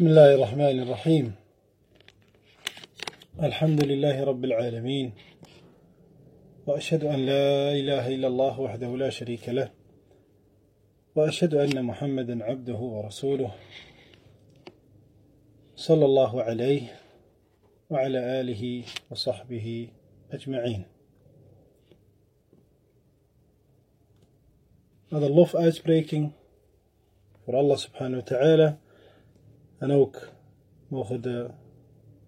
بسم الله الرحمن الرحيم. الحمد لله رب العالمين. وأشهد أن لا إله إلا الله وحده لا شريك له. وأشهد أن محمدا عبده ورسوله صلى الله عليه وعلى آله وصحبه أجمعين. Met een lofuitspreking voor Allah wa ta'ala. En ook mogen de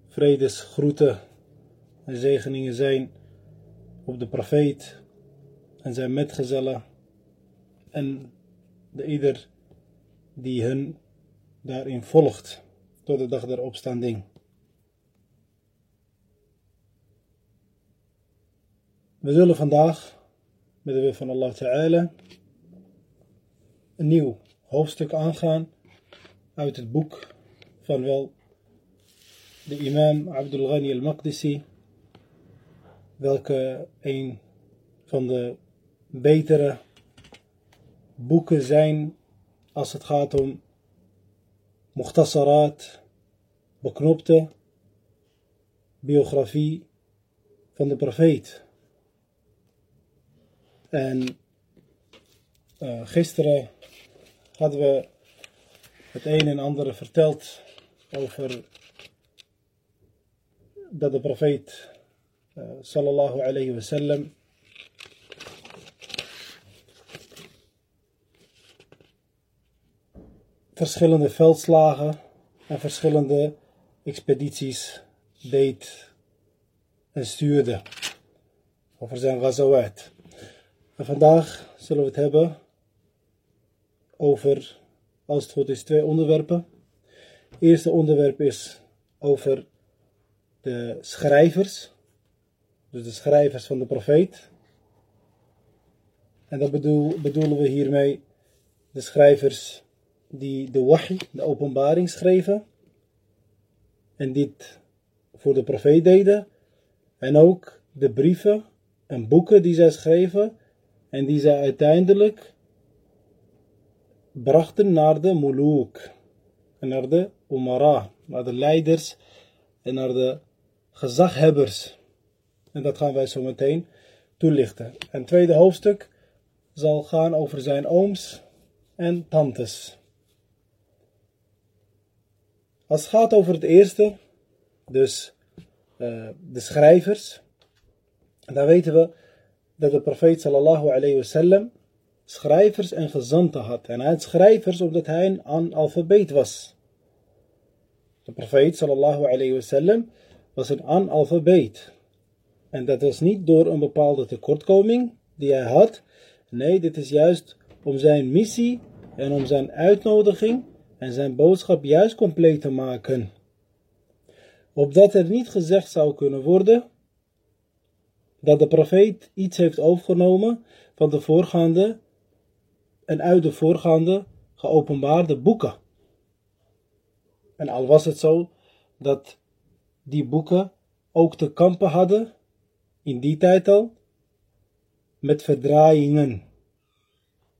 vredesgroeten en zegeningen zijn op de profeet en zijn metgezellen en de ieder die hun daarin volgt tot de dag der opstanding. We zullen vandaag met de wil van Allah Ta'ala een nieuw hoofdstuk aangaan uit het boek van wel de imam Abdul Ghani al-Maqdisi, welke een van de betere boeken zijn als het gaat om mukhtasarat, beknopte biografie van de profeet. En uh, gisteren hadden we het een en ander verteld over dat de profeet uh, sallallahu alayhi wasallam verschillende veldslagen en verschillende expedities deed en stuurde over zijn ghazawat. En vandaag zullen we het hebben over, als het goed is, twee onderwerpen. Eerste onderwerp is over de schrijvers, dus de schrijvers van de profeet. En dat bedoel, bedoelen we hiermee de schrijvers die de wahi, de openbaring schreven. En dit voor de profeet deden. En ook de brieven en boeken die zij schreven. En die zij uiteindelijk brachten naar de muluk. En naar de umara, naar de leiders en naar de gezaghebbers. En dat gaan wij zo meteen toelichten. En het tweede hoofdstuk zal gaan over zijn ooms en tantes. Als het gaat over het eerste, dus uh, de schrijvers, dan weten we dat de profeet sallallahu alayhi wasallam schrijvers en gezanten had. En hij schrijvers omdat hij een analfabeet was. De profeet sallallahu alayhi wasallam was een analfabeet. En dat was niet door een bepaalde tekortkoming die hij had. Nee, dit is juist om zijn missie en om zijn uitnodiging en zijn boodschap juist compleet te maken. Opdat er niet gezegd zou kunnen worden dat de profeet iets heeft overgenomen van de voorgaande en uit de voorgaande geopenbaarde boeken. En al was het zo dat die boeken ook te kampen hadden, in die tijd al, met verdraaiingen.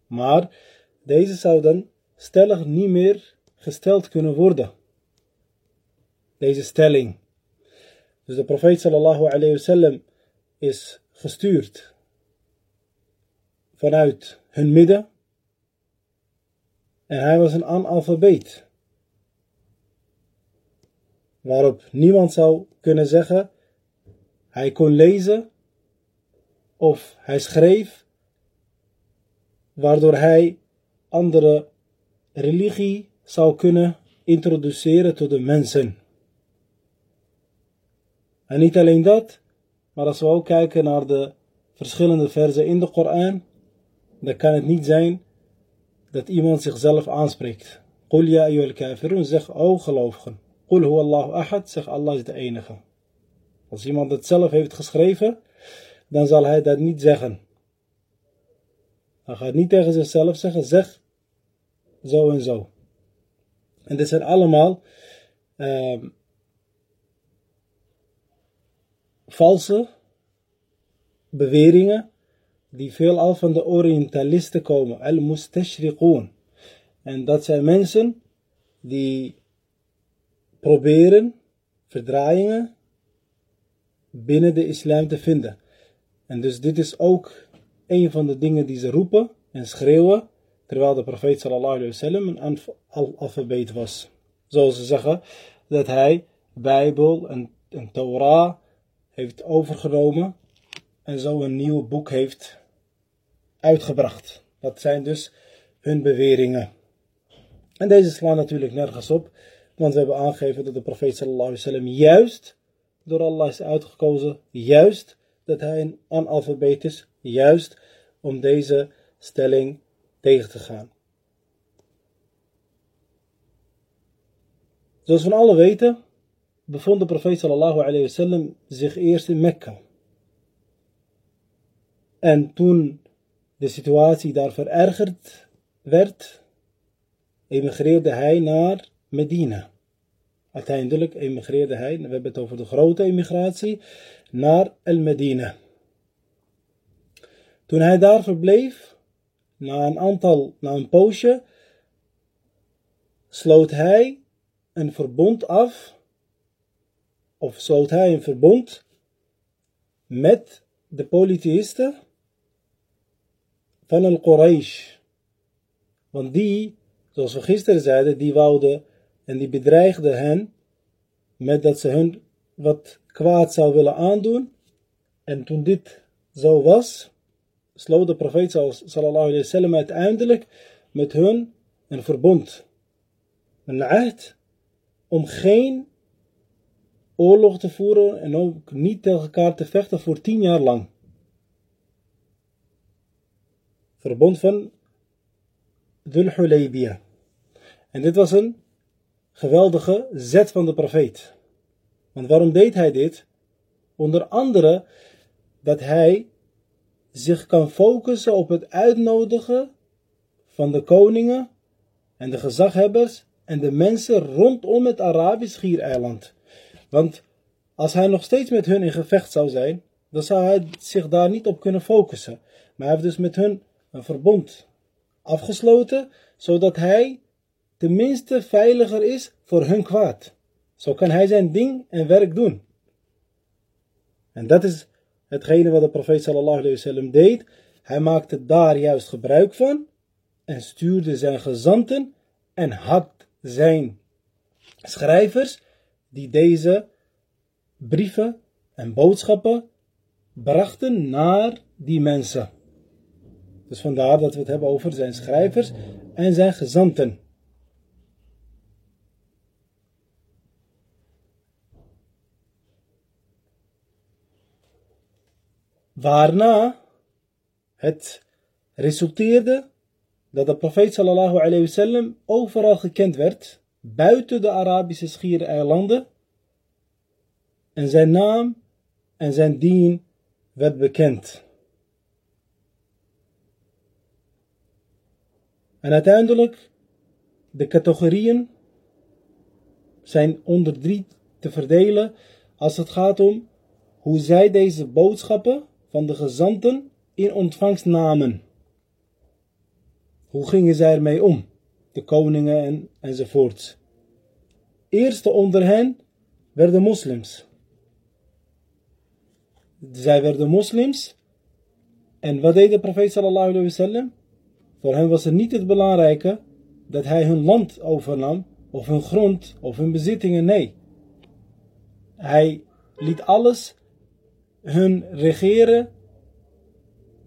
Maar deze zouden stellig niet meer gesteld kunnen worden. Deze stelling. Dus de profeet sallallahu alayhi wasallam is gestuurd vanuit hun midden. En hij was een analfabeet. Waarop niemand zou kunnen zeggen, hij kon lezen of hij schreef, waardoor hij andere religie zou kunnen introduceren tot de mensen. En niet alleen dat, maar als we ook kijken naar de verschillende versen in de Koran, dan kan het niet zijn dat iemand zichzelf aanspreekt. Qul ya ayyuhal kafirun, zeg o gelovigen. Qul huwa Allahu ahad, zeg Allah is de enige. Als iemand het zelf heeft geschreven, dan zal hij dat niet zeggen. Hij gaat niet tegen zichzelf zeggen, zeg zo en zo. En dit zijn allemaal uh, valse beweringen die veelal van de Orientalisten komen, al-mustashriqoon. En dat zijn mensen die proberen verdraaiingen binnen de islam te vinden. En dus dit is ook een van de dingen die ze roepen en schreeuwen, terwijl de profeet sallallahu alayhi wasallam een alfabeet was. Zoals ze zeggen dat hij Bijbel en, en Torah heeft overgenomen en zo een nieuw boek heeft uitgebracht. Dat zijn dus hun beweringen. En deze slaan natuurlijk nergens op, want we hebben aangegeven dat de profeet sallallahu wasallam juist door Allah is uitgekozen, juist dat hij een analfabeet is, juist om deze stelling tegen te gaan. Zoals we alle weten, bevond de profeet sallallahu alayhi wasallam zich eerst in Mekka. En toen de situatie daar verergerd werd, emigreerde hij naar Medina. Uiteindelijk emigreerde hij, we hebben het over de grote emigratie, naar El-Medina. Toen hij daar verbleef, na een aantal, na een poosje, sloot hij een verbond af, of sloot hij een verbond met de polytheïsten van Al-Quraysh. Want die, zoals we gisteren zeiden, die wouden en die bedreigden hen met dat ze hun wat kwaad zou willen aandoen. En toen dit zo was, sloot de profeet sallallahu alayhi wa sallam uiteindelijk met hun een verbond. Een aard om geen oorlog te voeren en ook niet tegen elkaar te vechten voor tien jaar lang. Verbond van Dhul. En dit was een geweldige zet van de profeet. Want waarom deed hij dit? Onder andere dat hij zich kan focussen op het uitnodigen van de koningen en de gezaghebbers en de mensen rondom het Arabisch Schiereiland. Want als hij nog steeds met hun in gevecht zou zijn, dan zou hij zich daar niet op kunnen focussen. Maar hij heeft dus met hun een verbond afgesloten, zodat hij tenminste veiliger is voor hun kwaad. Zo kan hij zijn ding en werk doen. En dat is hetgene wat de profeet sallallahu alayhi wasallam deed. Hij maakte daar juist gebruik van en stuurde zijn gezanten en had zijn schrijvers die deze brieven en boodschappen brachten naar die mensen. Dus vandaar dat we het hebben over zijn schrijvers en zijn gezanten. Waarna het resulteerde dat de profeet sallallahu alayhi wasallam overal gekend werd, buiten de Arabische schiereilanden. En zijn naam en zijn dien werd bekend. En uiteindelijk, de categorieën zijn onder drie te verdelen als het gaat om hoe zij deze boodschappen van de gezanten in ontvangst namen. Hoe gingen zij ermee om? De koningen en, enzovoorts. Eerste onder hen werden moslims. Zij werden moslims. En wat deed de profeet sallallahu alayhi wasallam? Voor hen was het niet het belangrijke dat hij hun land overnam, of hun grond, of hun bezittingen. Nee. Hij liet alles hun regeren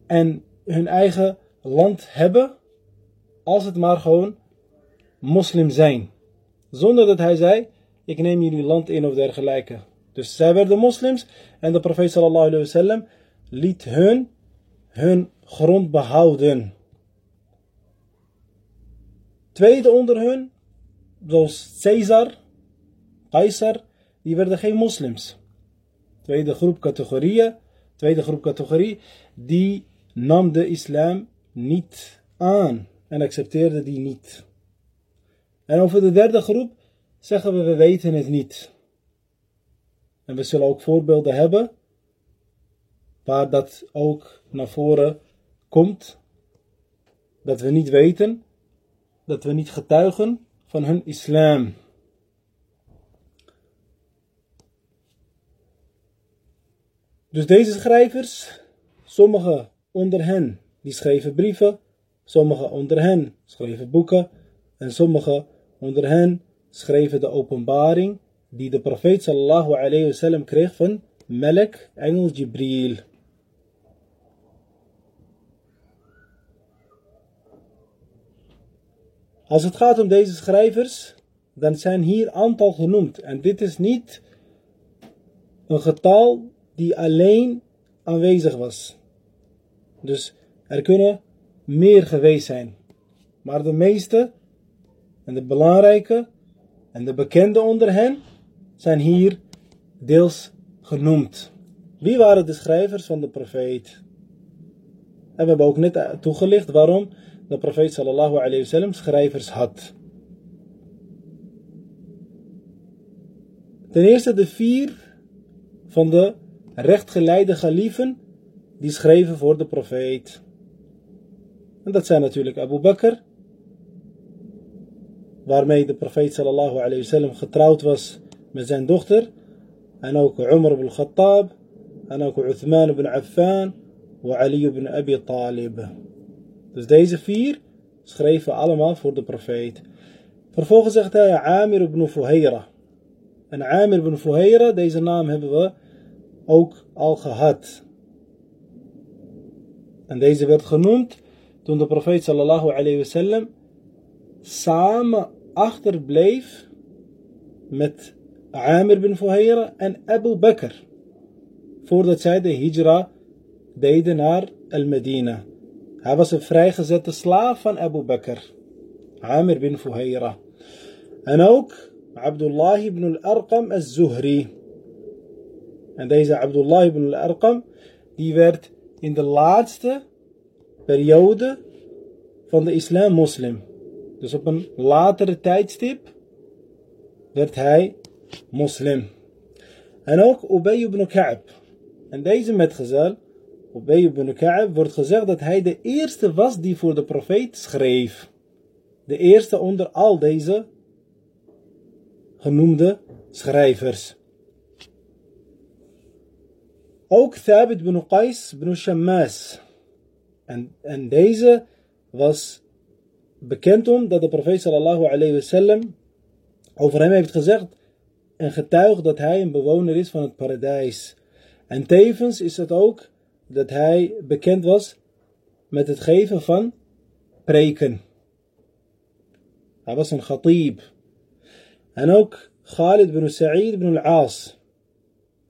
en hun eigen land hebben, als het maar gewoon moslim zijn. Zonder dat hij zei, ik neem jullie land in of dergelijke. Dus zij werden moslims en de profeet sallallahu wasallam liet hun hun grond behouden. Tweede onder hun, zoals Caesar, Caesar, die werden geen moslims. Tweede groep categorieën, tweede groep categorie, die nam de islam niet aan en accepteerde die niet. En over de derde groep zeggen we, we weten het niet. En we zullen ook voorbeelden hebben waar dat ook naar voren komt. Dat we niet weten, dat we niet getuigen van hun islam. Dus deze schrijvers, sommigen onder hen, die schreven brieven, sommigen onder hen schreven boeken en sommigen onder hen schreven de openbaring die de profeet sallallahu alayhi wasallam kreeg van Melek Engel Jibril. Als het gaat om deze schrijvers, dan zijn hier aantal genoemd. En dit is niet een getal die alleen aanwezig was. Dus er kunnen meer geweest zijn. Maar de meeste en de belangrijke en de bekende onder hen zijn hier deels genoemd. Wie waren de schrijvers van de profeet? En we hebben ook net toegelicht waarom de profeet sallallahu alayhi wasallam schrijvers had. Ten eerste de vier van de rechtgeleide galieven die schreven voor de profeet. En dat zijn natuurlijk Abu Bakr, waarmee de profeet sallallahu alayhi wasallam getrouwd was met zijn dochter. En ook Umar ibn Khattab, en ook Uthman ibn Affan, en Ali ibn Abi Talib. Dus deze vier schreven allemaal voor de profeet. Vervolgens zegt hij Amir ibn Fuhayra. En Amir ibn Fuhayra, deze naam hebben we ook al gehad. En deze werd genoemd toen de profeet sallallahu alayhi wasallam samen achterbleef met Amir bin Fuhayra en Abu Bakr. Voordat zij de hijra deden naar Al-Medina. Hij was een vrijgezette slaaf van Abu Bakr. Amir bin Fuhayra. En ook Abdullah ibn al-Arqam al-Zuhri. En deze Abdullah ibn al-Arqam, die werd in de laatste periode van de islam moslim. Dus op een latere tijdstip werd hij moslim. En ook Ubay ibn Ka'b. En deze metgezel, Ubay ibn Ka'b, wordt gezegd dat hij de eerste was die voor de profeet schreef. De eerste onder al deze genoemde schrijvers. Ook Thabit ibn Qais ibn Shammas. En, en deze was bekend om dat de profeet sallallahu alayhi wasallam over hem heeft gezegd en getuigd dat hij een bewoner is van het paradijs. En tevens is het ook dat hij bekend was met het geven van preken. Hij was een khatib. En ook Khalid bin Sa'id bin al-Aas.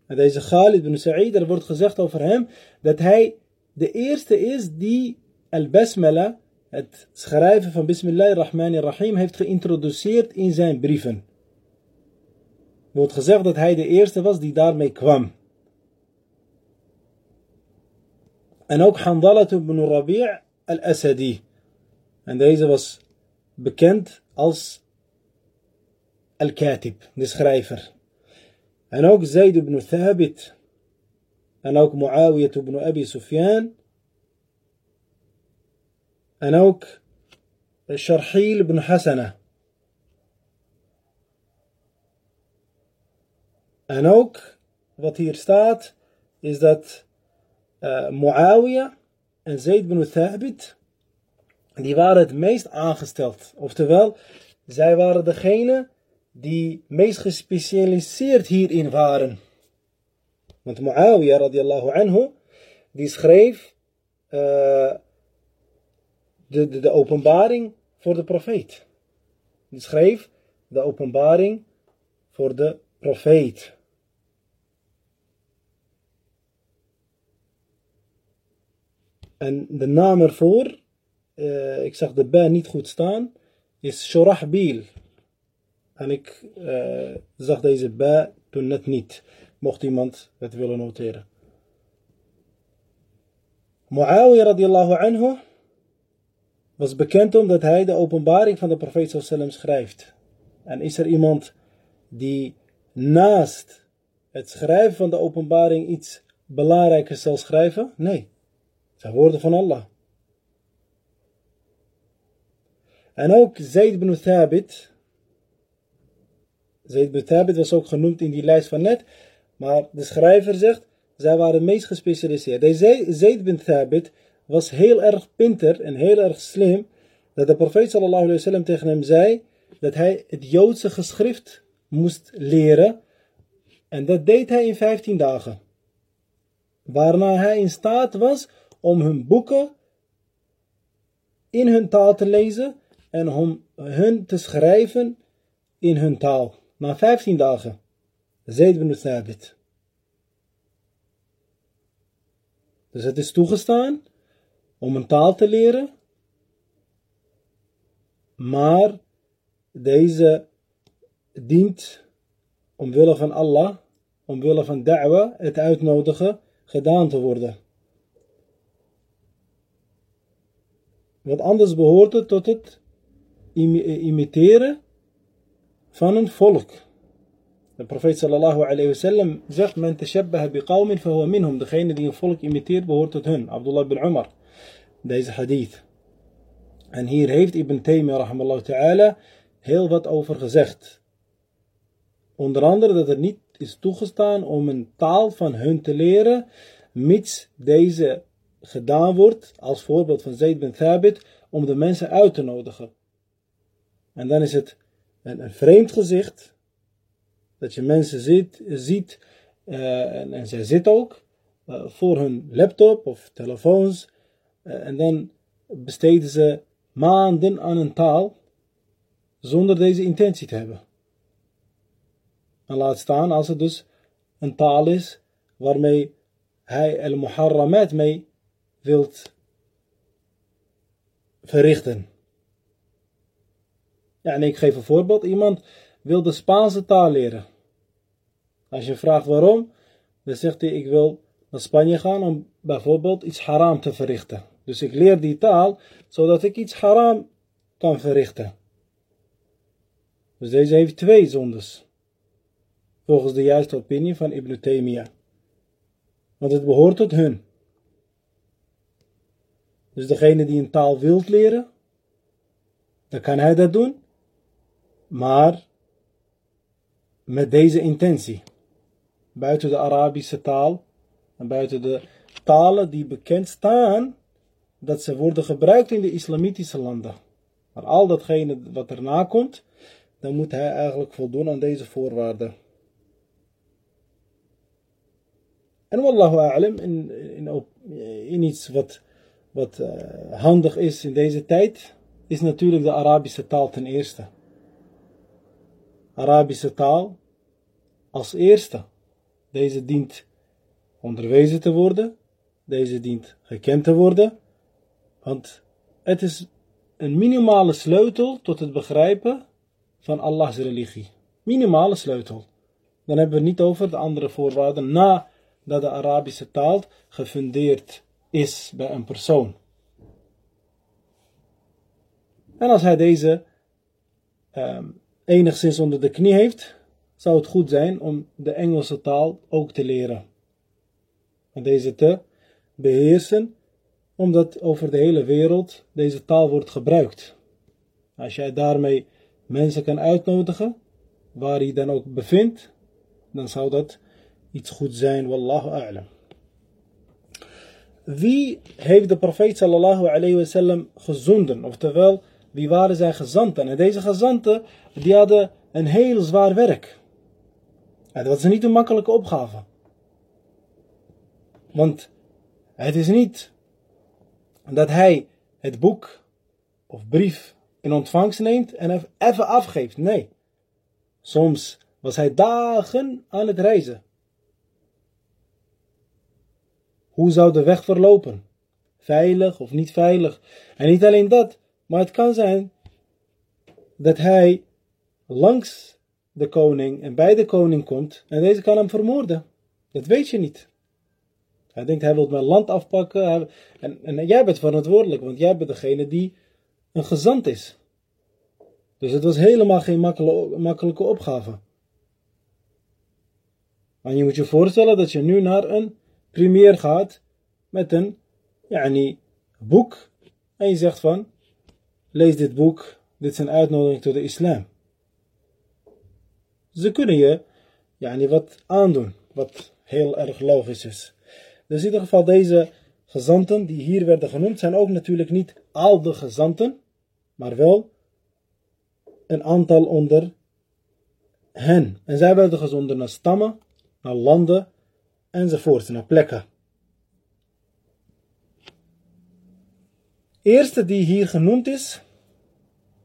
En deze Khalid bin Sa'id, er wordt gezegd over hem dat hij de eerste is die al-Basmala, het schrijven van Bismillahirrahmanirrahim, heeft geïntroduceerd in zijn brieven. Er wordt gezegd dat hij de eerste was die daarmee kwam. Ook Handalat ibn Rabi' al-Asadi. En deze was bekend als al-Katib, de schrijver. En ook Zayd ibn Thabit. En ook Muawiyah ibn Abi Sufyan. En ook Sharhil ibn Hasana. En ook wat hier staat is dat uh, Muawiyah en Zayd ibn Thabit die waren het meest aangesteld. Oftewel, zij waren degene die meest gespecialiseerd hierin waren. Want Muawiyah radiallahu anhu, die schreef uh, de, de, de openbaring voor de profeet. Die schreef de openbaring voor de profeet. En de naam ervoor, uh, ik zag de ba niet goed staan, is Shorahbil. En ik uh, zag deze ba toen net niet. Mocht iemand het willen noteren. Muawiyah radiallahu anhu was bekend omdat hij de openbaring van de profeet sallam schrijft. En is er iemand die naast het schrijven van de openbaring iets belangrijkers zal schrijven? Nee. Zijn woorden van Allah. En ook Zayd ibn Thabit. Zayd ibn Thabit was ook genoemd in die lijst van net. Maar de schrijver zegt zij waren meest gespecialiseerd. Deze Zayd bin Thabit was heel erg pinter en heel erg slim. Dat de profeet sallallahu alayhi wasallam tegen hem zei dat hij het Joodse geschrift moest leren. En dat deed hij in 15 dagen. Waarna hij in staat was om hun boeken in hun taal te lezen en om hun te schrijven in hun taal. Na 15 dagen. Zayd bin Thabit. Dus het is toegestaan om een taal te leren, maar deze dient omwille van Allah, omwille van da'wa, het uitnodigen, gedaan te worden. Want anders behoort het tot het imiteren van een volk. De profeet sallallahu alayhi wasallam zegt, men tashabbaha minhum. Degene die een volk imiteert behoort tot hun. Abdullah bin Umar. Deze hadith. En hier heeft Ibn Taymiyyah rahmallahu ta'ala heel wat over gezegd. Onder andere dat het niet is toegestaan om een taal van hun te leren, mits deze gedaan wordt, als voorbeeld van Zayd bin Thabit, om de mensen uit te nodigen. En dan is het een, een vreemd gezicht, dat je mensen ziet, ziet uh, en, en zij zitten ook uh, voor hun laptop of telefoons, uh, en dan besteden ze maanden aan een taal, zonder deze intentie te hebben. En laat staan als het dus een taal is waarmee hij al-muharramat mee wilt verrichten. Ja, en ik geef een voorbeeld. Iemand wil de Spaanse taal leren. Als je vraagt waarom, dan zegt hij: Ik wil naar Spanje gaan om bijvoorbeeld iets haram te verrichten. Dus ik leer die taal zodat ik iets haram kan verrichten. Dus deze heeft twee zondes. Volgens de juiste opinie van Ibn. Want het behoort tot hun. Dus degene die een taal wilt leren, dan kan hij dat doen. Maar met deze intentie. Buiten de Arabische taal en buiten de talen die bekend staan dat ze worden gebruikt in de islamitische landen. Maar al datgene wat erna komt, dan moet hij eigenlijk voldoen aan deze voorwaarden. En wallahu a'lam, in, in, in iets wat, wat uh, handig is in deze tijd, is natuurlijk de Arabische taal ten eerste. Arabische taal als eerste. Deze dient onderwezen te worden, deze dient gekend te worden, want het is een minimale sleutel tot het begrijpen van Allahs religie. Minimale sleutel. Dan hebben we het niet over de andere voorwaarden nadat de Arabische taal gefundeerd is bij een persoon. En als hij deze um, enigszins onder de knie heeft, zou het goed zijn om de Engelse taal ook te leren. En deze te beheersen omdat over de hele wereld deze taal wordt gebruikt. Als jij daarmee mensen kan uitnodigen, waar hij dan ook bevindt, dan zou dat iets goed zijn, wallahu a'lam. Wie heeft de profeet sallallahu alayhi wasallam gezonden? Oftewel, wie waren zijn gezanten? En deze gezanten, die hadden een heel zwaar werk. En dat was niet een makkelijke opgave. Want het is niet dat hij het boek of brief in ontvangst neemt en even afgeeft. Nee. Soms was hij dagen aan het reizen. Hoe zou de weg verlopen? Veilig of niet veilig? En niet alleen dat, maar het kan zijn dat hij langs de koning en bij de koning komt en deze kan hem vermoorden. Dat weet je niet. Hij denkt, hij wil mijn land afpakken. En, en jij bent verantwoordelijk, want jij bent degene die een gezant is. Dus het was helemaal geen makkelijke opgave. En je moet je voorstellen dat je nu naar een premier gaat met een yani, boek. En je zegt van, lees dit boek, dit is een uitnodiging tot de islam. Ze kunnen je yani, wat aandoen, wat heel erg logisch is. Dus in ieder geval deze gezanten die hier werden genoemd zijn ook natuurlijk niet al de gezanten, maar wel een aantal onder hen. En zij werden gezonden naar stammen, naar landen enzovoort, naar plekken. Eerste die hier genoemd is,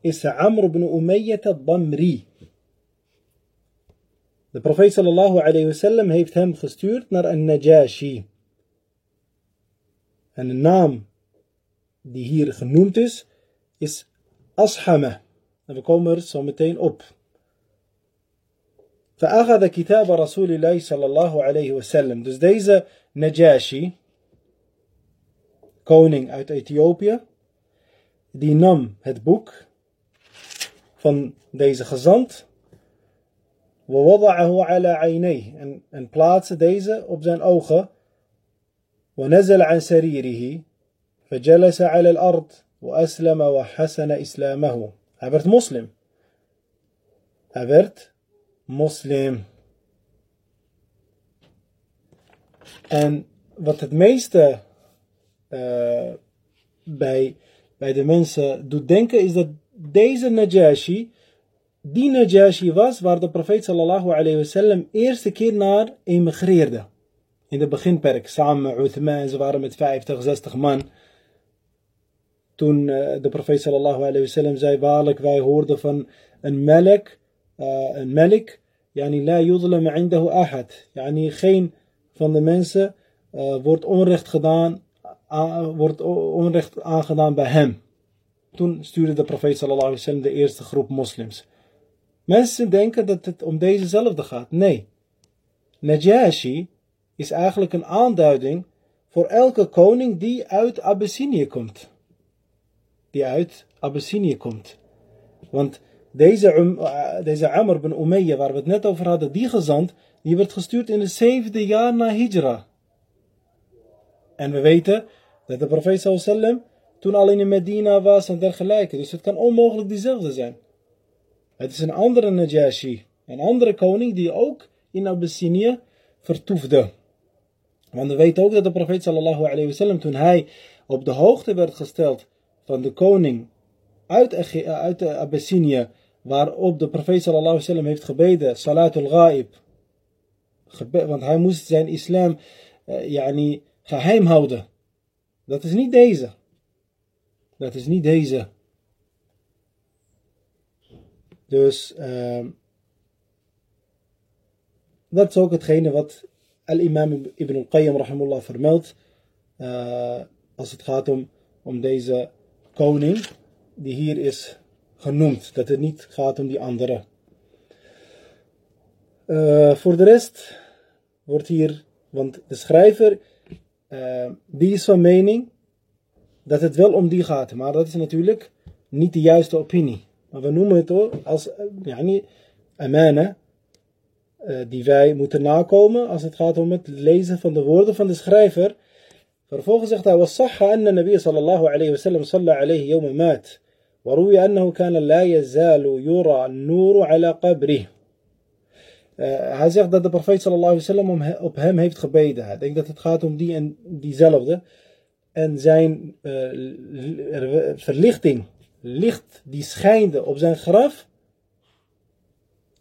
is Amr ibn Umayyah al-Damri. De profeet sallallahu alayhi wasallam heeft hem gestuurd naar een Najashi. En de naam die hier genoemd is, is Ashama. En we komen er zo meteen op. فأخذ كتاب رسول الله صلى الله عليه وسلم. Dus deze Najashi, koning uit Ethiopië, die nam het boek van deze gezant. ووضعه على عينيه en, en plaatste deze op zijn ogen. ونزل عن سريره فجلس على الأرض وأسلم وحسن إسلامه Hij werd moslim. Hij werd moslim. En wat het meeste uh, bij, bij de mensen doet denken is dat deze Najashi die Najashi was waar de profeet sallallahu alayhi wasallam eerste keer naar emigreerde. In de beginperk, samen met Uthman, ze waren met 50, 60 man. Toen uh, de profeet sallallahu alayhi wasallam zei, waarlijk wij hoorden van een melk, uh, een melk, yani la indahu ahad. Yani geen van de mensen uh, wordt onrecht gedaan, wordt onrecht aangedaan bij hem. Toen stuurde de profeet sallallahu alayhi wasallam de eerste groep moslims. Mensen denken dat het om dezezelfde gaat. Nee. Najashi is eigenlijk een aanduiding voor elke koning die uit Abyssinië komt. Die uit Abyssinië komt. Want deze, uh, deze Amr bin Umayyah, waar we het net over hadden, die gezant, die werd gestuurd in het zevende jaar na Hijra. En we weten dat de profeet sallam toen al in Medina was en dergelijke. Dus het kan onmogelijk diezelfde zijn. Het is een andere Najashi, een andere koning die ook in Abyssinië vertoefde. Want we weten ook dat de profeet sallallahu alayhi wasallam toen hij op de hoogte werd gesteld van de koning uit, uit Abyssinië, waarop de profeet sallallahu wasallam heeft gebeden, salatul ghaib. Want hij moest zijn islam uh, yani, geheim houden. Dat is niet deze. Dat is niet deze. Dus uh, dat is ook hetgene wat al-imam ibn al-Qayyim rahimullah vermeldt. Uh, als het gaat om, om deze koning die hier is genoemd. Dat het niet gaat om die andere. Eh, voor de rest wordt hier, want de schrijver, eh, die is van mening dat het wel om die gaat. Maar dat is natuurlijk niet de juiste opinie. Maar we noemen het ook als eh, yani, amana, die wij moeten nakomen als het gaat om het lezen van de woorden van de schrijver. Vervolgens zegt hij, was sahha anna nabi sallallahu alayhi wa sallam sallallahu alayhi wa. وروي أنه كان لا يزال يرى النور على قبره uh, hij zegt dat de profeet sallallahu alaihi wasallam op hem heeft gebeden. Ik denk dat het gaat om die en diezelfde. En zijn uh, verlichting, licht die schijnde op zijn graf,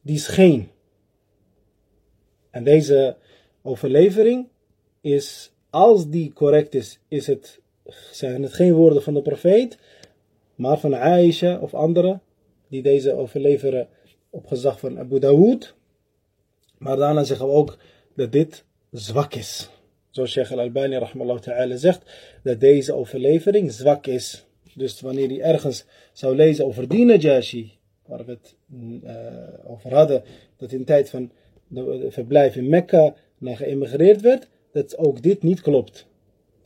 die scheen. En deze overlevering is, als die correct is, is het, zijn het geen woorden van de profeet, maar van Aisha of anderen, die deze overleveren op gezag van Abu Dawood. Maar daarna zeggen we ook dat dit zwak is. Zoals Sheikh al-Albani ta'ala zegt, dat deze overlevering zwak is. Dus wanneer hij ergens zou lezen over die Najashi, waar we het uh, over hadden, dat in tijd van de verblijf in Mekka naar geëmigreerd werd, dat ook dit niet klopt.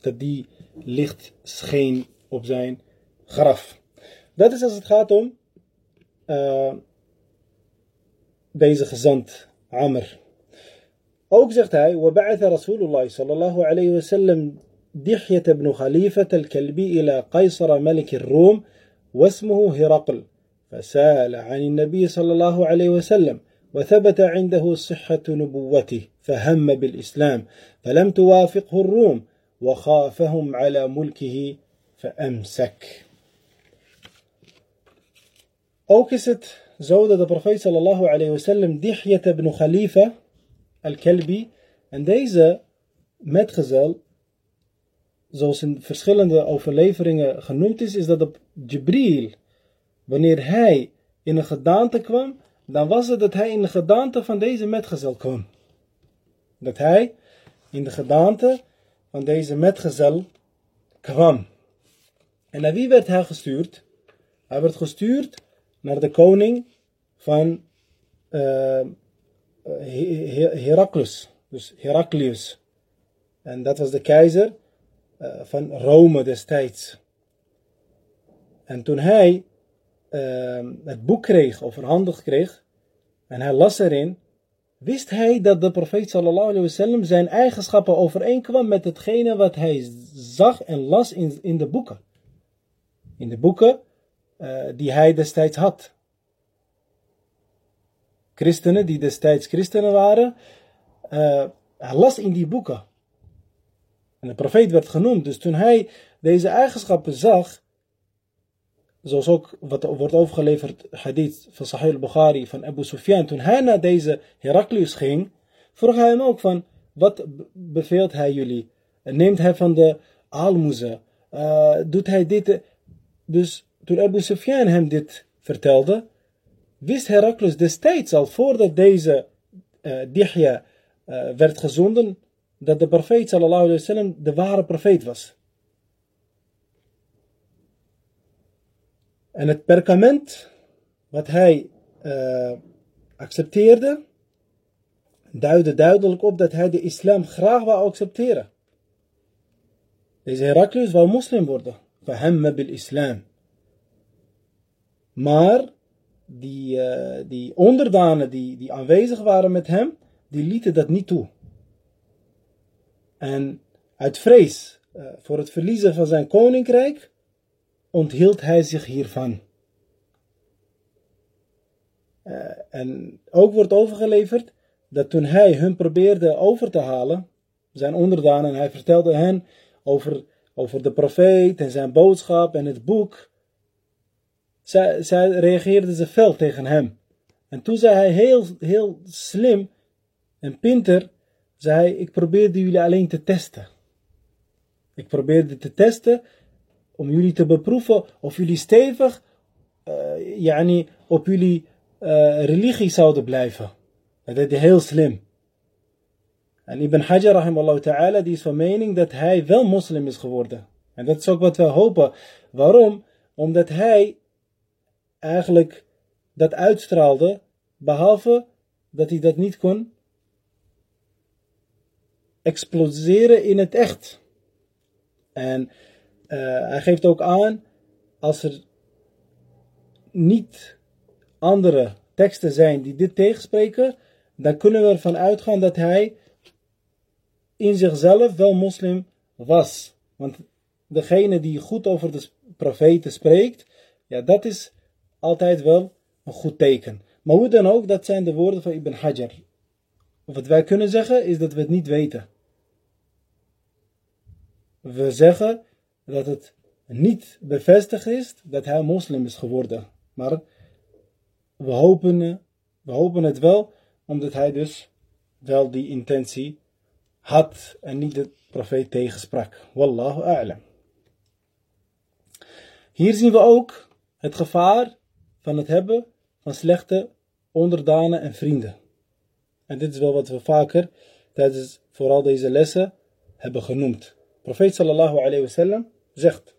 Dat die licht scheen op zijn graf. Dat is als het gaat om uh, deze gezant Amr. Ook zegt hij, وبعث رسول الله صلى الله عليه وسلم دحية بن خليفة الكلبي إلى قيصر ملك الروم واسمه هرقل فسأل عن النبي صلى الله عليه وسلم وثبت عنده صحة نبوته فهم بالإسلام فلم توافقه الروم وخافهم على ملكه فأمسك Ook is het zo dat de profeet sallallahu alayhi wasallam Dihyat ibn Khalifa al-Kalbi en deze metgezel, zoals in verschillende overleveringen genoemd is, is dat op Jibril, wanneer hij in een gedaante kwam, dan was het dat hij in de gedaante van deze metgezel kwam. Dat hij in de gedaante van deze metgezel kwam. En naar wie werd hij gestuurd? Hij werd gestuurd naar de koning van uh, Heraclus. Dus Heraclius. En dat was de keizer uh, van Rome destijds. En toen hij uh, het boek kreeg, overhandigd kreeg, en hij las erin, wist hij dat de profeet sallallahu alayhi wasallam zijn eigenschappen overeenkwam met hetgene wat hij zag en las in, in de boeken. In de boeken uh, die hij destijds had. Christenen die destijds christenen waren, uh, hij las in die boeken. En de profeet werd genoemd. Dus toen hij deze eigenschappen zag, zoals ook wat wordt overgeleverd, hadith van Sahih al-Bukhari van Abu Sufyan, toen hij naar deze Heraclius ging, vroeg hij hem ook van, wat beveelt hij jullie? Neemt hij van de aalmoezen? Uh, doet hij dit? Dus toen Abu Sufyan hem dit vertelde, wist Heraclius destijds al voordat deze uh, Dihya uh, werd gezonden, dat de profeet sallallahu alayhi wasallam de ware profeet was. En het perkament wat hij uh, accepteerde, duidde duidelijk op dat hij de islam graag wou accepteren. Deze Heraclius wou moslim worden. Fahamma bil islam. Maar die, uh, die onderdanen die, die aanwezig waren met hem, die lieten dat niet toe. En uit vrees uh, voor het verliezen van zijn koninkrijk onthield hij zich hiervan. Uh, en ook wordt overgeleverd dat toen hij hun probeerde over te halen, zijn onderdanen, hij vertelde hen over, over de profeet en zijn boodschap en het boek, zij, zij reageerden ze fel tegen hem. En toen zei hij heel, heel slim en pinter, zei hij, ik probeerde jullie alleen te testen. Ik probeerde te testen om jullie te beproeven of jullie stevig uh, yani, op jullie uh, religie zouden blijven. Dat hij heel slim. En Ibn Hajar rahimallahu ta'ala die is van mening dat hij wel moslim is geworden. En dat is ook wat we hopen. Waarom? Omdat hij eigenlijk dat uitstraalde, behalve dat hij dat niet kon exploseren in het echt. En uh, hij geeft ook aan, als er niet andere teksten zijn die dit tegenspreken, dan kunnen we ervan uitgaan dat hij in zichzelf wel moslim was. Want degene die goed over de profeten spreekt, ja, dat is altijd wel een goed teken. Maar hoe dan ook, dat zijn de woorden van Ibn Hajar. Wat wij kunnen zeggen is dat we het niet weten. We zeggen dat het niet bevestigd is dat hij moslim is geworden. Maar we hopen, we hopen het wel, omdat hij dus wel die intentie had en niet de profeet tegensprak. Wallahu a'lam. Hier zien we ook het gevaar van het hebben van slechte onderdanen en vrienden. En dit is wel wat we vaker tijdens vooral deze lessen hebben genoemd. Profeet sallallahu alayhi wa sallam zegt: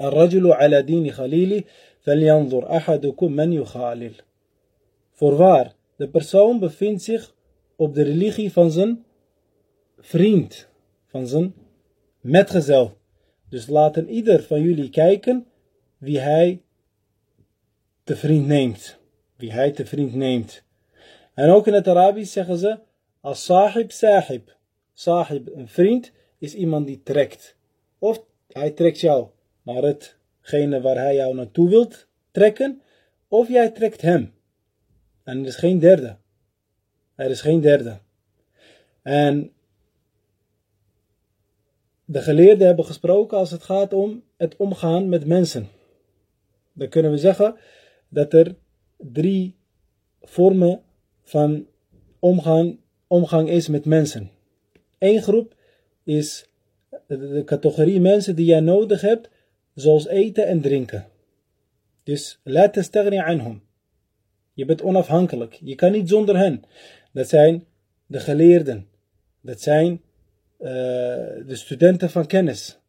الرجل على دين خليلي فلينظر أحدكم من يخالل. Voorwaar, de persoon bevindt zich op de religie van zijn vriend, van zijn metgezel. Dus laten ieder van jullie kijken wie hij te vriend neemt. Wie hij te vriend neemt. En ook in het Arabisch zeggen ze, als sahib sahib. Sahib, een vriend, is iemand die trekt. Of hij trekt jou naar hetgene waar hij jou naartoe wilt trekken. Of jij trekt hem. En er is geen derde. Er is geen derde. En de geleerden hebben gesproken als het gaat om het omgaan met mensen. Dan kunnen we zeggen dat er drie vormen van omgaan, omgang is met mensen. Eén groep is de categorie mensen die jij nodig hebt, zoals eten en drinken. Dus laat tastagni anhum. Je bent onafhankelijk. Je kan niet zonder hen. Dat zijn de geleerden. Dat zijn uh, de studenten van kennis.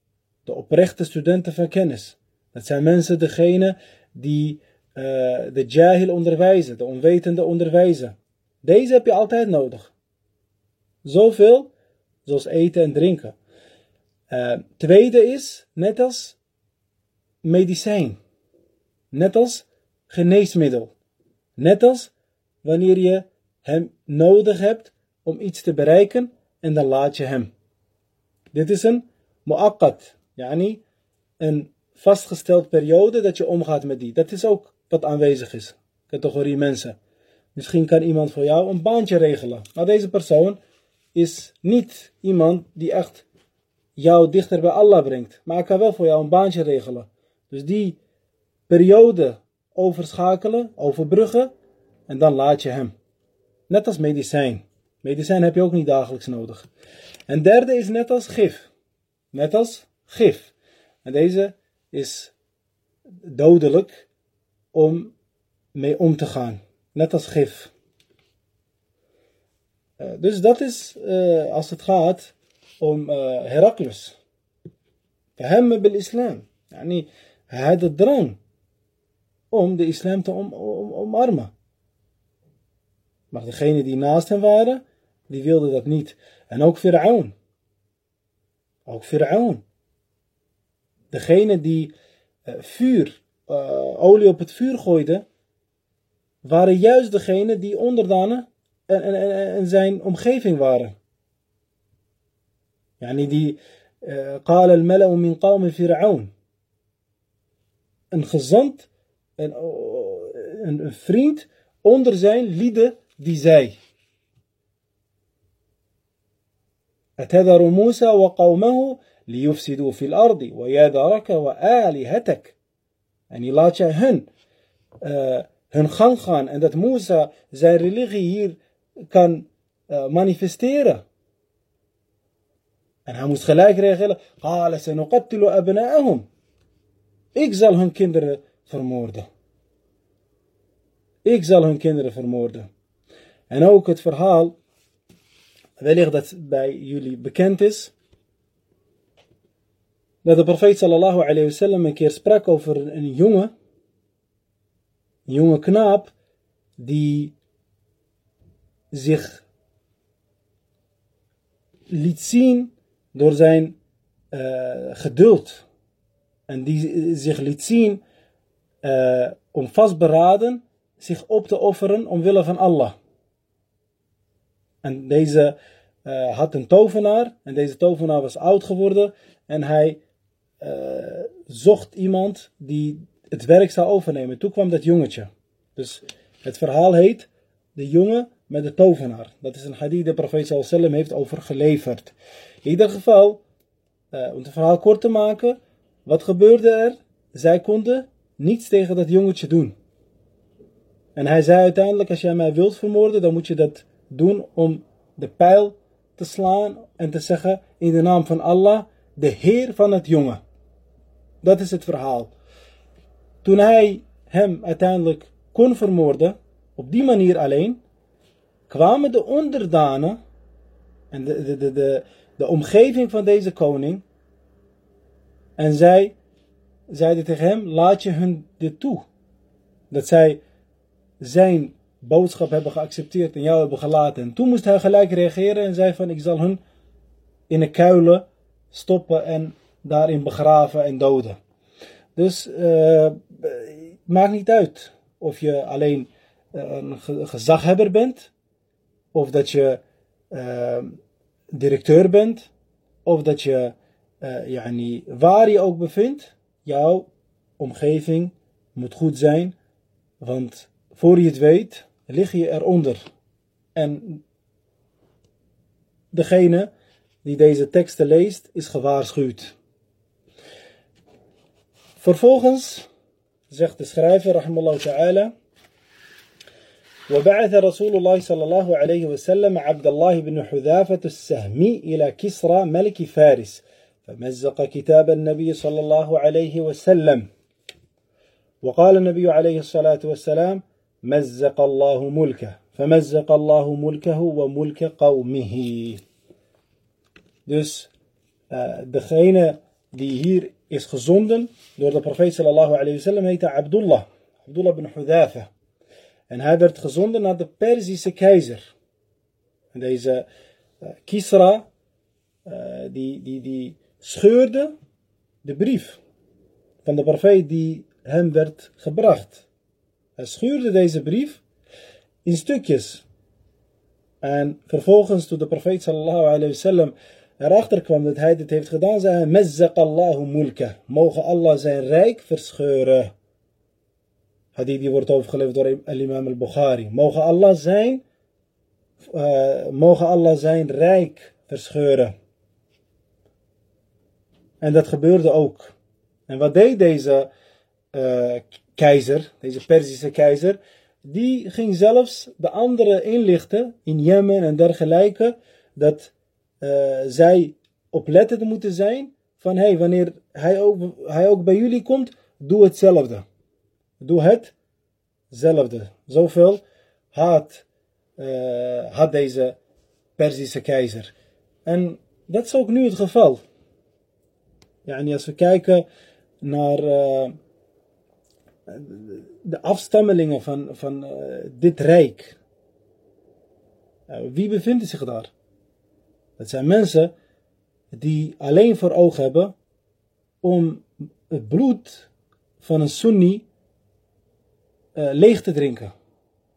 De oprechte studenten van kennis. Dat zijn mensen, degene die uh, de jahil onderwijzen, de onwetende onderwijzen. Deze heb je altijd nodig. Zoveel zoals eten en drinken. Uh, tweede is, net als medicijn. Net als geneesmiddel. Net als wanneer je hem nodig hebt om iets te bereiken en dan laat je hem. Dit is een mu'akkad, yani een vastgesteld periode dat je omgaat met die. Dat is ook wat aanwezig is. Categorie mensen. Misschien kan iemand voor jou een baantje regelen. Maar deze persoon is niet iemand die echt jou dichter bij Allah brengt. Maar hij kan wel voor jou een baantje regelen. Dus die periode overschakelen, overbruggen en dan laat je hem. Net als medicijn. Medicijn heb je ook niet dagelijks nodig. En derde is net als gif. Net als gif. En deze is dodelijk om mee om te gaan. Net als gif. Uh, dus dat is uh, als het gaat om uh, Heraclus. hem bil islam. Hij had de drang om de islam te om, om, omarmen. Maar degenen die naast hem waren, die wilden dat niet. En ook Fir'aun. Ook Fir'aun. Degene die vuur, uh, olie op het vuur gooide, waren juist degene die onderdanen en, en, en, en zijn omgeving waren. Yani die قال الملأ من قوم فرعون een gezant, een, een, een vriend onder zijn lieden die zei أتذر موسى وقومه ليفسدوا في الأرض ويذرك وآلهتك en die laat jij hun, eh, hun gang gaan. En dat Musa zijn religie hier kan eh, manifesteren. En hij moest gelijk regelen. Ik zal hun kinderen vermoorden. Ik zal hun kinderen vermoorden. En ook het verhaal, wellicht dat bij jullie bekend is, dat de profeet sallallahu alayhi wasallam een keer sprak over een jongen, een jonge knaap, die zich liet zien door zijn uh, geduld. En die zich liet zien uh, om vastberaden zich op te offeren omwille van Allah. En deze uh, had een tovenaar. En deze tovenaar was oud geworden. En hij uh, zocht iemand die het werk zou overnemen. Toen kwam dat jongetje. Dus het verhaal heet De jongen met de tovenaar. Dat is een hadith de profeet sallam heeft overgeleverd. In ieder geval, uh, om het verhaal kort te maken. Wat gebeurde er? Zij konden niets tegen dat jongetje doen. En hij zei uiteindelijk, als jij mij wilt vermoorden, dan moet je dat doen om de pijl te slaan en te zeggen in de naam van Allah, de Heer van het jongen. Dat is het verhaal. Toen hij hem uiteindelijk kon vermoorden, op die manier alleen, kwamen de onderdanen en de, de, de, de, de omgeving van deze koning en zij zeiden tegen hem, laat je hun dit toe. Dat zij zijn boodschap hebben geaccepteerd en jou hebben gelaten. En toen moest hij gelijk reageren en zei van ik zal hun in een kuilen stoppen en daarin begraven en doden. Dus uh, maakt niet uit of je alleen uh, een gezaghebber bent, of dat je uh, directeur bent, of dat je uh, yani, waar je ook bevindt, jouw omgeving moet goed zijn, want voor je het weet lig je eronder. En degene die deze teksten leest, is gewaarschuwd. Vervolgens zegt de schrijver, rahmallahu ta'ala, وبعث رسول الله صلى الله عليه وسلم عبد الله بن حذافة السهمي إلى كسرى ملك فارس فمزق كتاب النبي صلى الله عليه وسلم. وقال النبي عليه الصلاة والسلام مزق الله ملكه. فمزق الله ملكه وملك قومه. Dus uh, degene die hier is gezonden door de profeet sallallahu alayhi wa sallam heette Abdullah. Abdullah bin Hudhafa. En hij werd gezonden naar de Perzische keizer. En deze uh, Kisra, uh, die, die, die scheurde de brief van de profeet die hem werd gebracht. Hij scheurde deze brief in stukjes. En vervolgens toen de profeet sallallahu alayhi wa sallam erachter kwam dat hij dit heeft gedaan, zei hij, Mezzaq Allahu. Mogen Allah zijn rijk verscheuren. Hadith die wordt overgeleverd door imam al-Bukhari. Mogen Allah zijn, uh, mogen Allah zijn rijk verscheuren. En dat gebeurde ook. En wat deed deze uh, keizer, deze Perzische keizer? Die ging zelfs de anderen inlichten in Jemen en dergelijke, dat uh, zij oplettend moeten zijn van hey, wanneer hij ook, hij ook bij jullie komt, doe hetzelfde. Doe hetzelfde. Zoveel had, uh, had deze Perzische keizer. En dat is ook nu het geval. Ja, als we kijken naar uh, de afstammelingen van, van dit rijk. Wie bevindt zich daar? Het zijn mensen die alleen voor ogen hebben om het bloed van een Sunni uh, leeg te drinken.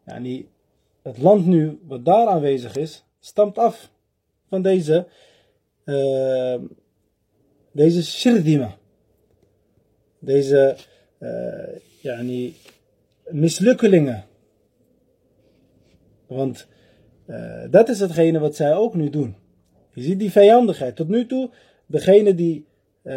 Yani het land nu wat daar aanwezig is, stamt af van deze, uh, deze shirdima. Deze uh, yani, mislukkelingen. Want dat is hetgene wat zij ook nu doen. Je ziet die vijandigheid. Tot nu toe, degene die uh,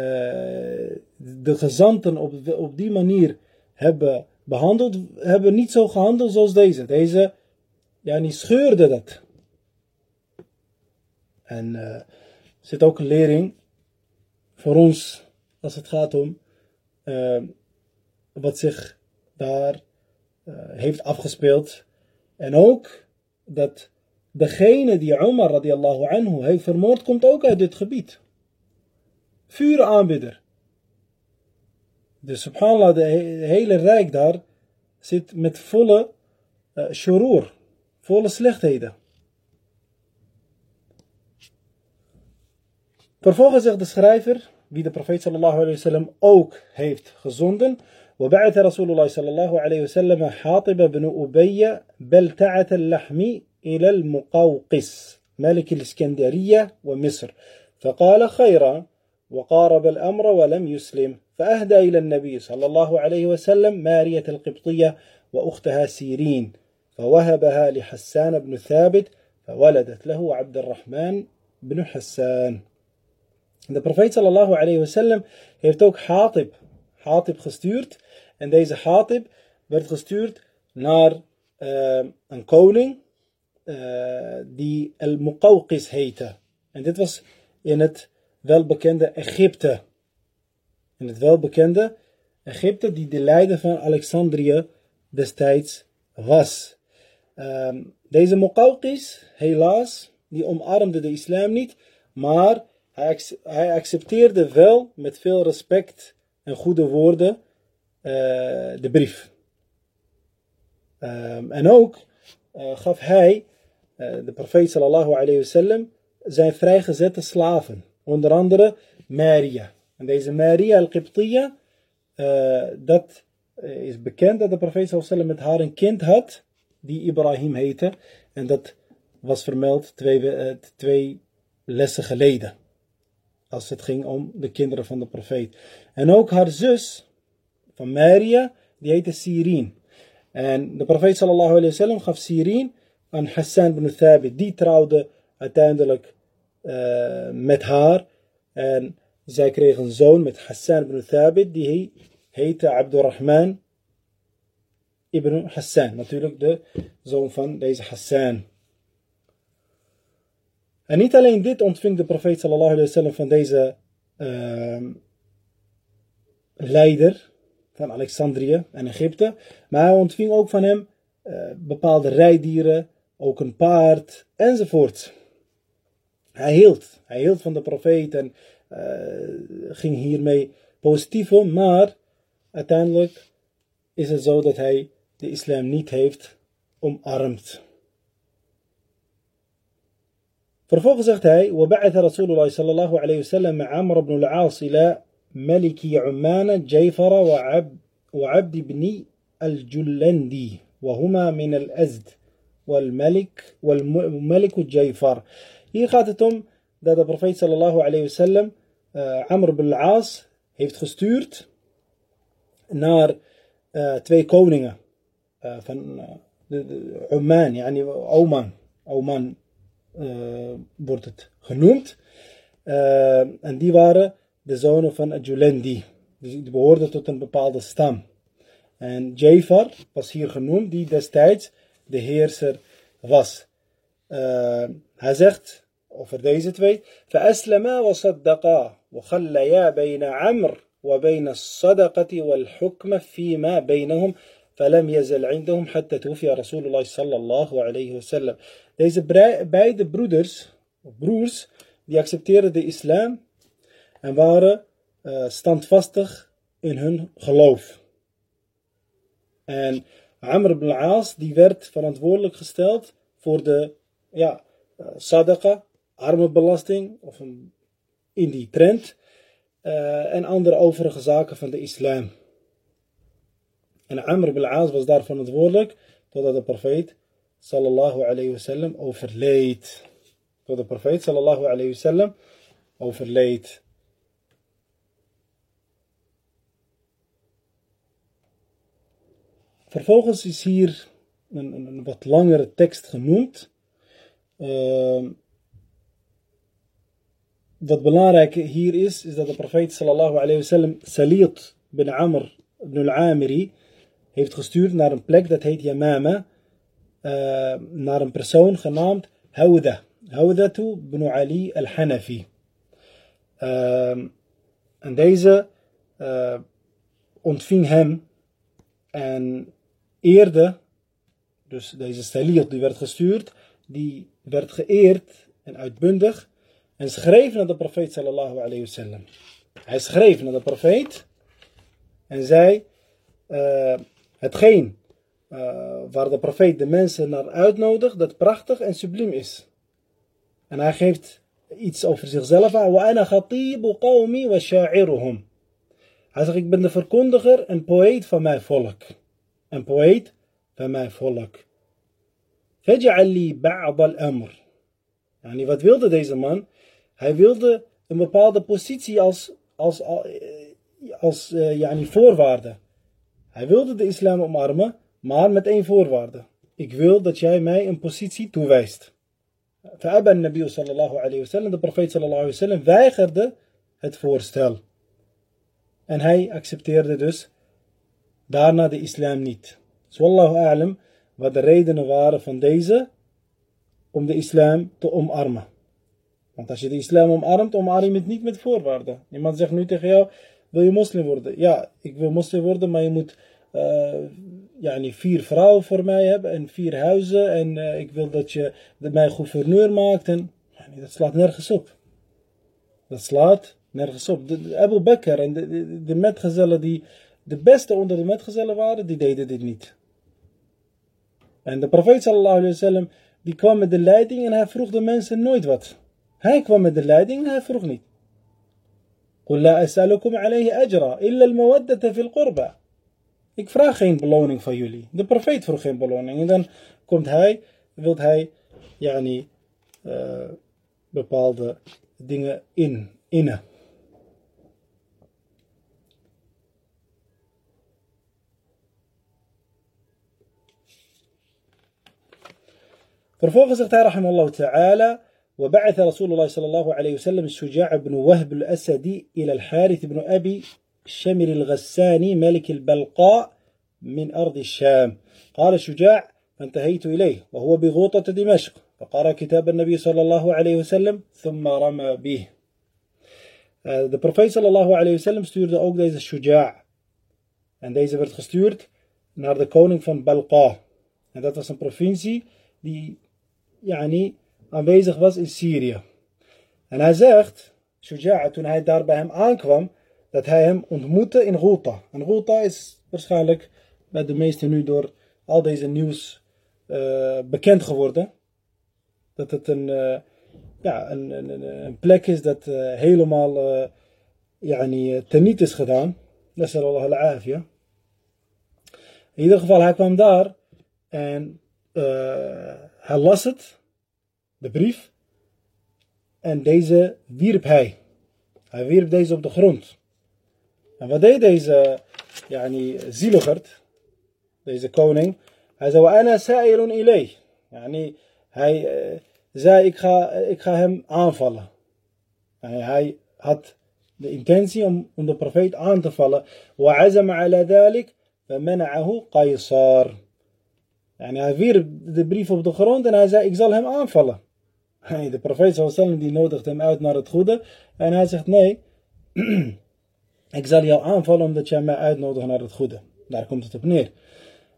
de gezanten op, op die manier hebben behandeld, hebben niet zo gehandeld zoals deze. Deze, ja, die scheurde dat. En uh, er zit ook een lering voor ons als het gaat om uh, wat zich daar heeft afgespeeld. En ook dat degene die Umar radiallahu anhu heeft vermoord, komt ook uit dit gebied. Vuuraanbidder. Dus subhanallah, de hele rijk daar zit met volle uh, shurur, volle slechtheden. Vervolgens zegt de schrijver, wie de profeet sallallahu alayhi wa sallam ook heeft gezonden, وبعث رسول الله صلى الله عليه وسلم حاطب بن أبي بلتعة اللحم إلى المقوقس ملك الإسكندرية ومصر فقال خيرا وقارب الأمر ولم يسلم فأهدى إلى النبي صلى الله عليه وسلم مارية القبطية وأختها سيرين فوهبها لحسان بن ثابت فولدت له عبد الرحمن بن حسان De profeet sallallahu alayhi wasallam heeft ook Hatib, Hatib gestuurd. En deze Hatib werd gestuurd naar uh, een koning uh, die El-Muqawqis heette. En dit was in het welbekende Egypte. In het welbekende Egypte, die de leider van Alexandrië destijds was. Um, deze Muqawqis, helaas, die omarmde de islam niet, maar hij, hij accepteerde wel met veel respect en goede woorden uh, de brief. Um, en ook uh, gaf hij de profeet sallallahu alayhi wasallam zijn vrijgezette slaven. Onder andere Maria. En deze Maria al-Qibtiyya, uh, dat is bekend dat de profeet sallallahu met haar een kind had, die Ibrahim heette. En dat was vermeld twee, twee lessen geleden. Als het ging om de kinderen van de profeet. En ook haar zus van Maria, die heette Sirin. En de profeet sallallahu alayhi wasallam gaf Sirin aan Hassan ibn Thabit. Die trouwde uiteindelijk uh, met haar. En zij kreeg een zoon met Hassan ibn Thabit. Die heette Abdurrahman ibn Hassan. Natuurlijk de zoon van deze Hassan. En niet alleen dit ontving de profeet sallallahu alayhi wa sallam van deze uh, leider van Alexandrië en Egypte. Maar hij ontving ook van hem uh, bepaalde rijdieren, ook een paard enzovoort. Hij hield, hij hield van de profeet en uh, ging hiermee positief om, maar uiteindelijk is het zo dat hij de islam niet heeft omarmd. Vervolgens zegt hij: وبعث رسول الله صلى الله عليه وسلم عمرو بن العاص إلى ملك عمان جيفر وعبد, وعبد بن الجلندي وهما من الأزد والملك والملك جيفر Hier gaat het om dat de profeet sallallahu alayhi wasallam uh, Amr ibn al-As heeft gestuurd naar uh, twee koningen uh, van de, de, Oman, yani Oman, Oman wordt het genoemd. en die waren de zonen van Julendi. Dus die behoorden tot een bepaalde stam. En Jafar was hier genoemd, die destijds de heerser was. Uh, hij zegt over deze twee: فأسلما وصدقا وخليا بين عمرو وبين الصدقة والحكم فيما بينهم فلم يزل عندهم حتى توفي رسول الله صلى الله عليه وسلم. Deze beide broeders, broers, die accepteerden de islam en waren uh, standvastig in hun geloof. En Amr ibn al-As die werd verantwoordelijk gesteld voor de ja, uh, sadaqa, armenbelasting, of een, in die trend, uh, en andere overige zaken van de islam. En Amr ibn al-As was daar verantwoordelijk totdat de profeet sallallahu alayhi wasallam overleed. Tot de profeet sallallahu alayhi wasallam overleed. Vervolgens is hier een, een wat langere tekst genoemd. Uh, wat belangrijk hier is, is dat de profeet sallallahu alayhi wasallam Salit bin Amr ibn al-Amiri heeft gestuurd naar een plek dat heet Yamama, uh, naar een persoon genaamd Hawda. Hawdatu bin Ali al-Hanafi. Uh, en deze uh, ontving hem en eerde, dus deze Steliot die werd gestuurd, die werd geëerd en uitbundig en schreef naar de profeet sallallahu alayhi wasallam. Hij schreef naar de profeet en zei, eh, hetgeen eh, waar de profeet de mensen naar uitnodigt, dat prachtig en subliem is. En hij geeft iets over zichzelf aan. Hij zegt, ik ben de verkondiger en poëet van mijn volk een poëet van mijn volk. فَجْعَلْ لِي بَعْضَ الْأَمْرِ Yani wat wilde deze man? Hij wilde een bepaalde positie als, als, als uh, yani voorwaarde. Hij wilde de islam omarmen, maar met één voorwaarde. Ik wil dat jij mij een positie toewijst. فأبى النبي صلى الله عليه وسلم, de profeet صلى الله عليه وسلم, weigerde het voorstel. En hij accepteerde dus daarna de islam niet. Dus wallahu a'lam wat de redenen waren van deze om de islam te omarmen. Want als je de islam omarmt, omarm je het niet met voorwaarden. Iemand zegt nu tegen jou, wil je moslim worden? Ja, ik wil moslim worden, maar je moet uh, yani vier vrouwen voor mij hebben en vier huizen. En uh, ik wil dat je mij gouverneur maakt. En, dat slaat nergens op. Dat slaat nergens op. De, Abu Bakr en de, de, de metgezellen die de beste onder de metgezellen waren, die deden dit niet. En de profeet sallallahu alayhi wasallam, die kwam met de leiding en hij vroeg de mensen nooit wat. Hij kwam met de leiding en hij vroeg niet. قل لا أسألكم عليه أجرا إلا المودة في القربى. Ik vraag geen beloning van jullie. De profeet vroeg geen beloning. En dan komt hij, wil hij yani, uh, bepaalde dingen in, innen. Vervolgens zegt hij, rahimallahu ta'ala, وبعث رسول الله صلى الله عليه وسلم الشجاع بن وهب الأسدي إلى الحارث بن أبي شمر الغساني ملك البلقاء من أرض الشام. قال الشجاع فانتهيت إليه وهو بغوطة دمشق. فقرأ كتاب النبي صلى الله عليه وسلم ثم رمى به. De profeet sallallahu alayhi wasallam stuurde ook deze Shuja' en deze werd gestuurd naar de koning van Balqa. En dat was een provincie die yani, aanwezig was in Syrië. En hij zegt, Shuja' toen hij daar bij hem aankwam, dat hij hem ontmoette in Ghouta. En Ghouta is waarschijnlijk bij de meesten nu door al deze nieuws uh, bekend geworden. Dat het een, uh, ja, een, een, een, plek is dat uh, helemaal uh, yani, teniet is gedaan. Nasrallah al-afia. In ieder geval, hij kwam daar en hij las het, de brief, en deze wierp hij. Hij wierp deze op de grond. En wat deed deze yani, zieligerd, deze koning? Hij zei, ana sa'ilun ilay. Yani, hij uh, zei, ik ga, ik ga hem aanvallen. En hij had de intentie om, om de profeet aan te vallen. وعزم على ذلك فمنعه قيصر. en hij wierp de brief op de grond en hij zei, ik zal hem aanvallen. De profeet sallam die nodigde hem uit naar het goede. En hij zegt, nee, ik zal jou aanvallen omdat jij mij uitnodigt naar het goede. Daar komt het op neer.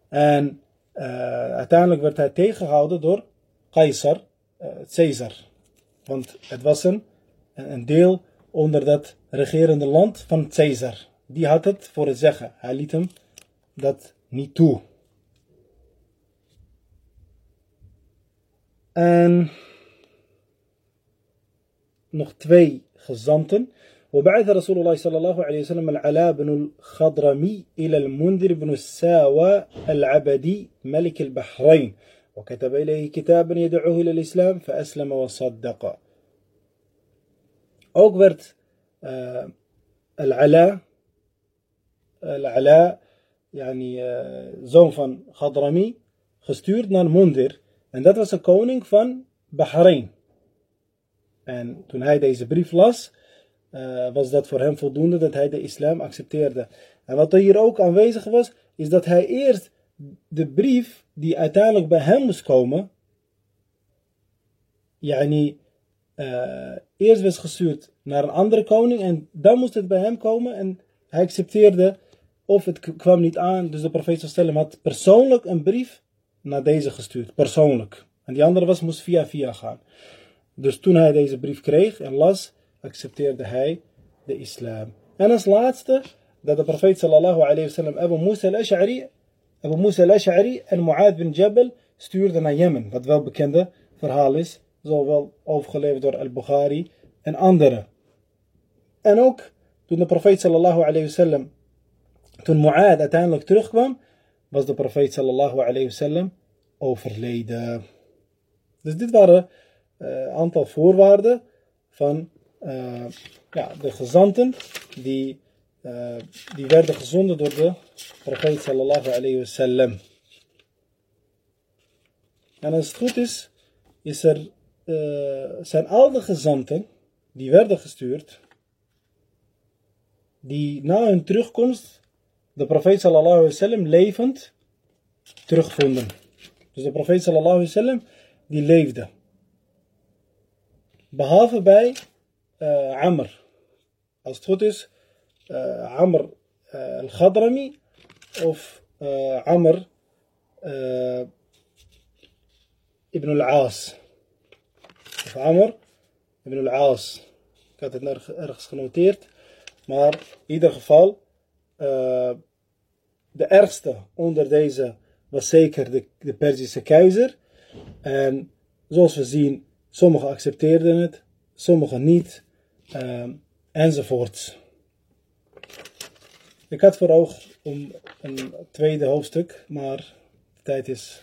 En uh, uiteindelijk werd hij tegengehouden door Caesar, uh, Caesar. Want het was een, een deel onder dat regerende land van Caesar. Die had het voor het zeggen. Hij liet hem dat niet toe. En nog twee gezanten. وبعث رسول الله صلى الله عليه وسلم العلاء بن الخضرمي إلى المنذر بن الساوى العبدي ملك البحرين وكتب إليه كتابا يدعوه إلى الإسلام فأسلم وصدق Ook uh, Al-Ala, Al-Ala, yani, uh, zoon van Ghadrami, gestuurd naar. En dat was de koning van Bahrein. En toen hij deze brief las, uh, was dat voor hem voldoende dat hij de islam accepteerde. En wat er hier ook aanwezig was, is dat hij eerst de brief die uiteindelijk bij hem moest komen, yani, uh, eerst was gestuurd naar een andere koning en dan moest het bij hem komen en hij accepteerde of het kwam niet aan. Dus de profeet had persoonlijk een brief naar deze gestuurd, persoonlijk. En die andere was, moest via via gaan. Dus toen hij deze brief kreeg en las, accepteerde hij de islam. En als laatste, dat de profeet sallallahu alayhi wa sallam Abu Musa al-Ash'ari, Abu Musa al-Ash'ari en Mu'ad bin Jabal stuurde naar Jemen. Wat wel bekende verhaal is, zowel overgeleverd door al-Bukhari en anderen. En ook toen de profeet sallallahu alayhi wa sallam, toen Mu'ad uiteindelijk terugkwam, was de profeet sallallahu alayhi wa sallam overleden. Dus dit waren een uh, aantal voorwaarden van uh, ja, de gezanten die, uh, die werden gezonden door de profeet sallallahu alayhi wasallam. En als het goed is, is er, zijn al de gezanten die werden gestuurd, die na hun terugkomst de profeet sallallahu alayhi wasallam levend terugvonden. Dus de profeet sallallahu alayhi wasallam die leefde. Behalve bij uh, Amr. Als het goed is, uh, Amr uh, al-Ghadrami of uh, Amr ibn al-Aas. Of Amr ibn al-Aas. Ik had het ergens genoteerd. Maar in ieder geval, de ergste onder deze was zeker de, de Perzische keizer. En zoals we zien, sommigen accepteerden het, sommigen niet. Uh, enzovoorts. Ik had voor oog om een tweede hoofdstuk, maar de tijd is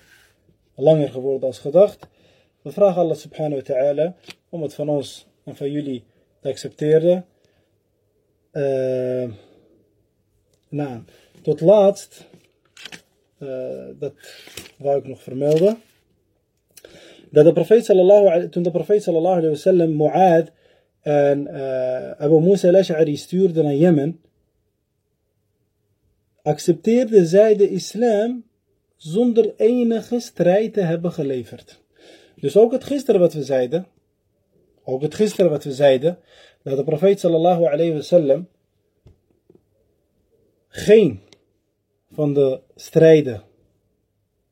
langer geworden als gedacht. We vragen Allah subhanahu wa ta'ala om het van ons en van jullie te accepteren. Uh, tot laatst, uh, dat wou ik nog vermelden. dat de profeet sallallahu, toen de profeet sallallahu alayhi wasallam Mu'ad en uh, Abu Musa al-Ash'ari stuurde naar Jemen, accepteerde zij de islam zonder enige strijd te hebben geleverd. Dus ook het gisteren wat we zeiden, ook het gisteren wat we zeiden, dat de profeet sallallahu alayhi wasallam geen van de strijden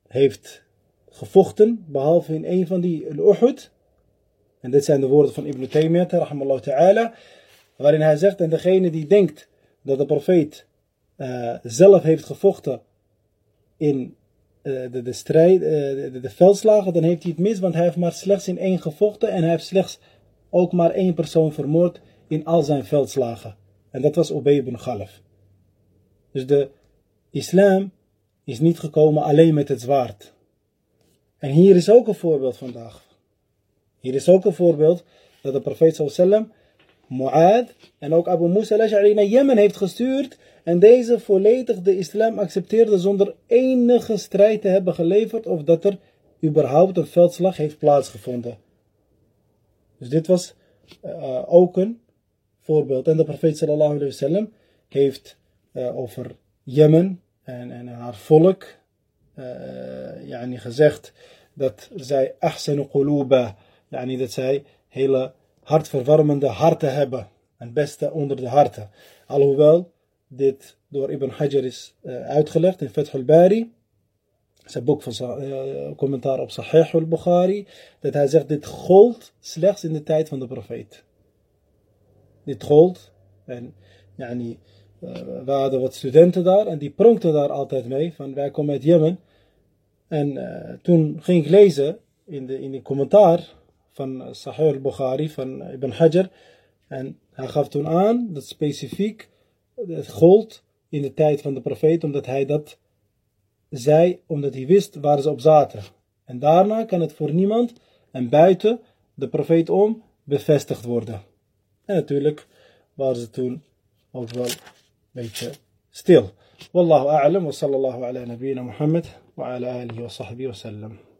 heeft gevochten, behalve in een van die, Uhud. En dit zijn de woorden van Ibn Taymiyyah, rahimallahu ta'ala, waarin hij zegt, en degene die denkt dat de profeet uh, zelf heeft gevochten in uh, de, de, strijd, uh, de, veldslagen, dan heeft hij het mis, want hij heeft maar slechts in één gevochten en hij heeft slechts ook maar één persoon vermoord in al zijn veldslagen. En dat was Ubay ibn. Dus de islam is niet gekomen alleen met het zwaard. En hier is ook een voorbeeld vandaag. Hier is ook een voorbeeld dat de profeet sallam Mu'ad en ook Abu Musa al-Ash'ari naar Jemen heeft gestuurd en deze volledig de islam accepteerde zonder enige strijd te hebben geleverd of dat er überhaupt een veldslag heeft plaatsgevonden. Dus dit was uh, ook een voorbeeld. En de profeet sallallahu alayhi wasallam heeft uh, over Jemen en, en haar volk uh, yani gezegd dat zij ahsanu quluba, yani dat zij hele hartverwarmende harten hebben. En beste onder de harten. Alhoewel dit door Ibn Hajar is uh, uitgelegd in Fath al-Bari. Zijn boek van uh, commentaar op Sahih al-Bukhari. Dat hij zegt dit gold slechts in de tijd van de profeet. Dit gold. En yani, we hadden wat studenten daar en die pronkten daar altijd mee. Van wij komen uit Jemen. En toen ging ik lezen in de, in de commentaar van Sahih al-Bukhari van Ibn Hajar. En hij gaf toen aan dat specifiek het gold in de tijd van de profeet, omdat hij dat zei, omdat hij wist waar ze op zaten. En daarna kan het voor niemand en buiten de profeet om bevestigd worden. En natuurlijk waren ze toen ook wel een beetje stil. Wallahu a'lam wa sallallahu ala nabiyyina Muhammad wa ala alihi